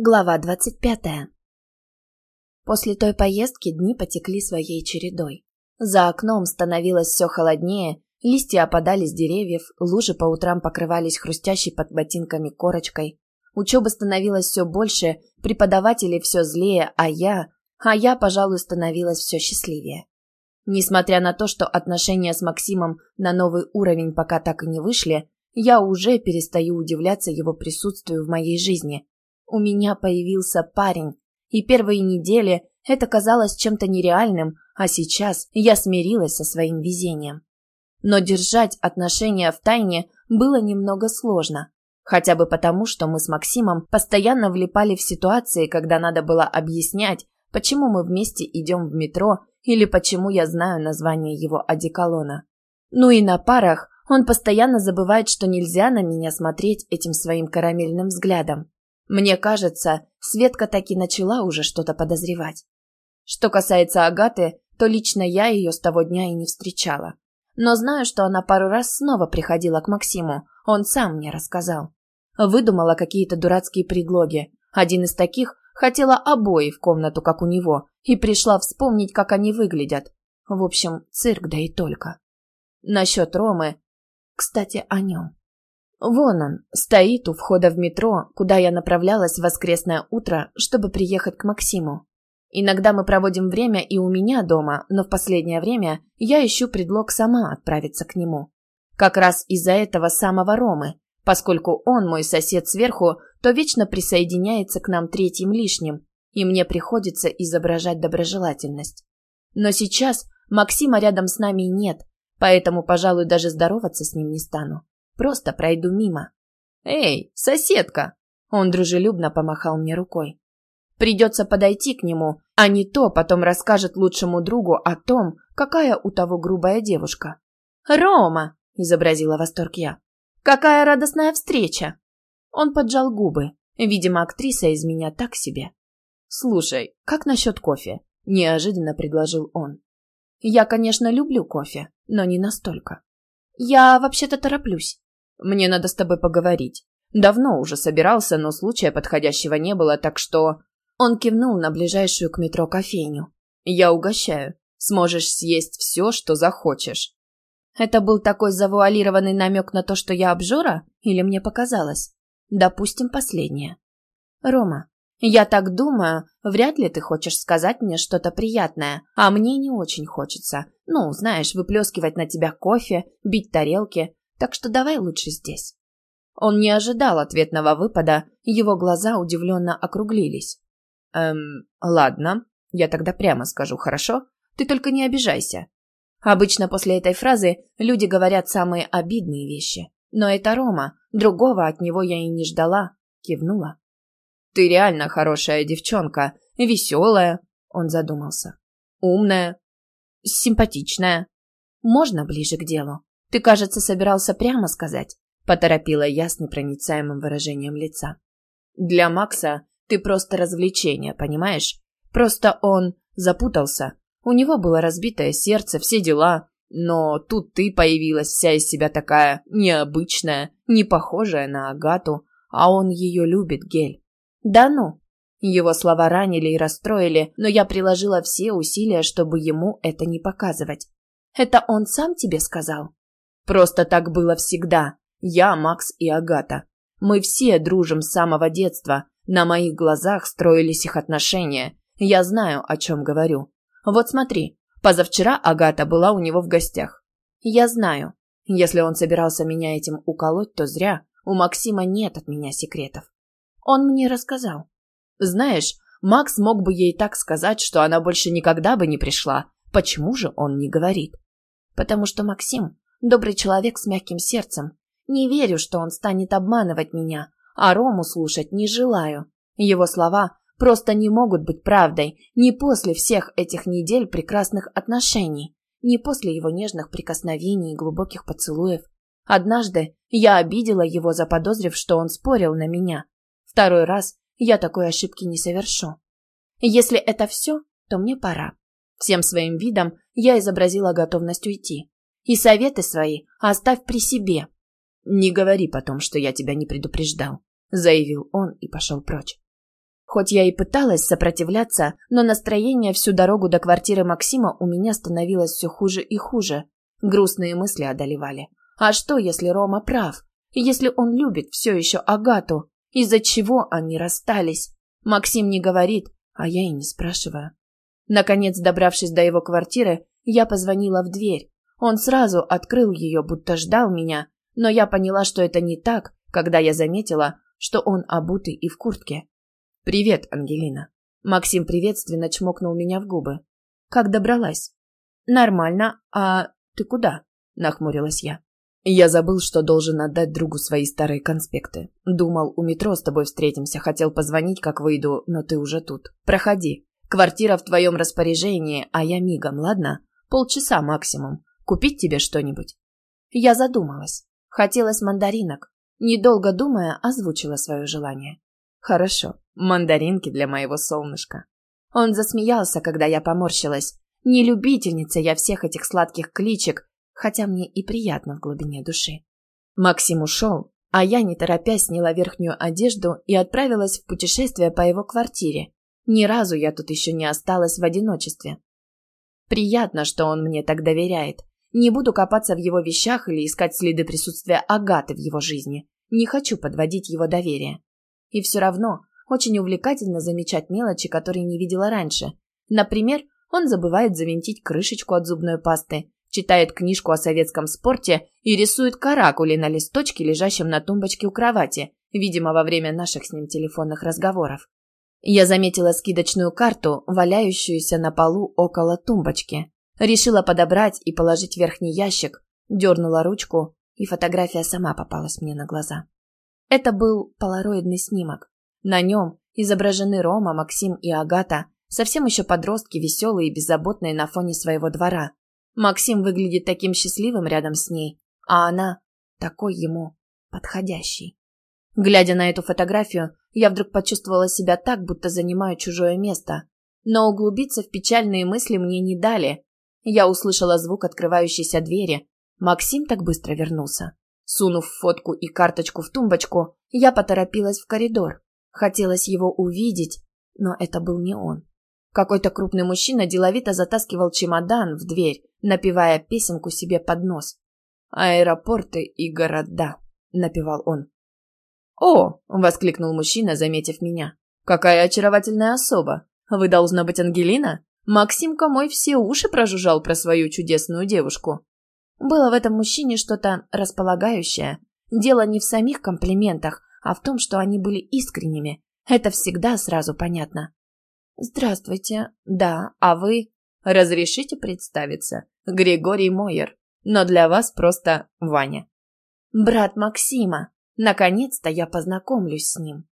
Глава двадцать пятая. После той поездки дни потекли своей чередой. За окном становилось все холоднее, листья опадали с деревьев, лужи по утрам покрывались хрустящей под ботинками корочкой. Учебы становилось все больше, преподаватели все злее, а я... А я, пожалуй, становилась все счастливее. Несмотря на то, что отношения с Максимом на новый уровень пока так и не вышли, я уже перестаю удивляться его присутствию в моей жизни – у меня появился парень, и первые недели это казалось чем-то нереальным, а сейчас я смирилась со своим везением. Но держать отношения в тайне было немного сложно. Хотя бы потому, что мы с Максимом постоянно влипали в ситуации, когда надо было объяснять, почему мы вместе идем в метро или почему я знаю название его одеколона. Ну и на парах он постоянно забывает, что нельзя на меня смотреть этим своим карамельным взглядом. Мне кажется, Светка таки начала уже что-то подозревать. Что касается Агаты, то лично я ее с того дня и не встречала. Но знаю, что она пару раз снова приходила к Максиму, он сам мне рассказал. Выдумала какие-то дурацкие предлоги. Один из таких хотела обои в комнату, как у него, и пришла вспомнить, как они выглядят. В общем, цирк, да и только. Насчет Ромы... Кстати, о нем. Вон он, стоит у входа в метро, куда я направлялась в воскресное утро, чтобы приехать к Максиму. Иногда мы проводим время и у меня дома, но в последнее время я ищу предлог сама отправиться к нему. Как раз из-за этого самого Ромы, поскольку он мой сосед сверху, то вечно присоединяется к нам третьим лишним, и мне приходится изображать доброжелательность. Но сейчас Максима рядом с нами нет, поэтому, пожалуй, даже здороваться с ним не стану. Просто пройду мимо. «Эй, соседка!» Он дружелюбно помахал мне рукой. Придется подойти к нему, а не то потом расскажет лучшему другу о том, какая у того грубая девушка. «Рома!» – изобразила восторг я. «Какая радостная встреча!» Он поджал губы. Видимо, актриса из меня так себе. «Слушай, как насчет кофе?» – неожиданно предложил он. «Я, конечно, люблю кофе, но не настолько. Я вообще-то тороплюсь. Мне надо с тобой поговорить. Давно уже собирался, но случая подходящего не было, так что...» Он кивнул на ближайшую к метро кофейню. «Я угощаю. Сможешь съесть все, что захочешь». Это был такой завуалированный намек на то, что я обжора? Или мне показалось? Допустим, последнее. Рома, я так думаю, вряд ли ты хочешь сказать мне что-то приятное, а мне не очень хочется. Ну, знаешь, выплескивать на тебя кофе, бить тарелки, так что давай лучше здесь». Он не ожидал ответного выпада, его глаза удивленно округлились. «Эм, ладно, я тогда прямо скажу, хорошо? Ты только не обижайся». Обычно после этой фразы люди говорят самые обидные вещи. Но это Рома, другого от него я и не ждала, кивнула. «Ты реально хорошая девчонка, веселая», — он задумался. «Умная, симпатичная. Можно ближе к делу?» «Ты, кажется, собирался прямо сказать», — поторопила я с непроницаемым выражением лица. «Для Макса ты просто развлечение, понимаешь? Просто он запутался. У него было разбитое сердце, все дела. Но тут ты появилась вся из себя такая необычная, не похожая на Агату, а он ее любит, Гель». «Да ну!» Его слова ранили и расстроили, но я приложила все усилия, чтобы ему это не показывать. «Это он сам тебе сказал?» Просто так было всегда. Я, Макс и Агата. Мы все дружим с самого детства. На моих глазах строились их отношения. Я знаю, о чем говорю. Вот смотри, позавчера Агата была у него в гостях. Я знаю. Если он собирался меня этим уколоть, то зря. У Максима нет от меня секретов. Он мне рассказал. Знаешь, Макс мог бы ей так сказать, что она больше никогда бы не пришла. Почему же он не говорит? Потому что Максим Добрый человек с мягким сердцем. Не верю, что он станет обманывать меня, а Рому слушать не желаю. Его слова просто не могут быть правдой не после всех этих недель прекрасных отношений, не после его нежных прикосновений и глубоких поцелуев. Однажды я обидела его, заподозрив, что он спорил на меня. Второй раз я такой ошибки не совершу. Если это все, то мне пора. Всем своим видом я изобразила готовность уйти. И советы свои оставь при себе. Не говори потом, что я тебя не предупреждал, заявил он и пошел прочь. Хоть я и пыталась сопротивляться, но настроение всю дорогу до квартиры Максима у меня становилось все хуже и хуже. Грустные мысли одолевали. А что, если Рома прав? Если он любит все еще Агату? Из-за чего они расстались? Максим не говорит, а я и не спрашиваю. Наконец, добравшись до его квартиры, я позвонила в дверь. Он сразу открыл ее, будто ждал меня, но я поняла, что это не так, когда я заметила, что он обутый и в куртке. «Привет, Ангелина». Максим приветственно чмокнул меня в губы. «Как добралась?» «Нормально. А ты куда?» – нахмурилась я. «Я забыл, что должен отдать другу свои старые конспекты. Думал, у метро с тобой встретимся, хотел позвонить, как выйду, но ты уже тут. Проходи. Квартира в твоем распоряжении, а я мигом, ладно? Полчаса максимум. Купить тебе что-нибудь?» Я задумалась. Хотелось мандаринок. Недолго думая, озвучила свое желание. «Хорошо, мандаринки для моего солнышка». Он засмеялся, когда я поморщилась. Не любительница я всех этих сладких кличек, хотя мне и приятно в глубине души. Максим ушел, а я, не торопясь, сняла верхнюю одежду и отправилась в путешествие по его квартире. Ни разу я тут еще не осталась в одиночестве. Приятно, что он мне так доверяет. Не буду копаться в его вещах или искать следы присутствия Агаты в его жизни. Не хочу подводить его доверие. И все равно очень увлекательно замечать мелочи, которые не видела раньше. Например, он забывает завинтить крышечку от зубной пасты, читает книжку о советском спорте и рисует каракули на листочке, лежащем на тумбочке у кровати, видимо, во время наших с ним телефонных разговоров. Я заметила скидочную карту, валяющуюся на полу около тумбочки. Решила подобрать и положить верхний ящик, дернула ручку, и фотография сама попалась мне на глаза. Это был полароидный снимок. На нем изображены Рома, Максим и Агата, совсем еще подростки, веселые и беззаботные на фоне своего двора. Максим выглядит таким счастливым рядом с ней, а она такой ему подходящий. Глядя на эту фотографию, я вдруг почувствовала себя так, будто занимаю чужое место. Но углубиться в печальные мысли мне не дали. Я услышала звук открывающейся двери. Максим так быстро вернулся. Сунув фотку и карточку в тумбочку, я поторопилась в коридор. Хотелось его увидеть, но это был не он. Какой-то крупный мужчина деловито затаскивал чемодан в дверь, напевая песенку себе под нос. «Аэропорты и города», — напевал он. «О!» — воскликнул мужчина, заметив меня. «Какая очаровательная особа! Вы, должна быть, Ангелина? Максимка мой все уши прожужжал про свою чудесную девушку». Было в этом мужчине что-то располагающее. Дело не в самих комплиментах, а в том, что они были искренними. Это всегда сразу понятно. «Здравствуйте. Да, а вы?» «Разрешите представиться? Григорий Мойер. Но для вас просто Ваня». «Брат Максима. Наконец-то я познакомлюсь с ним».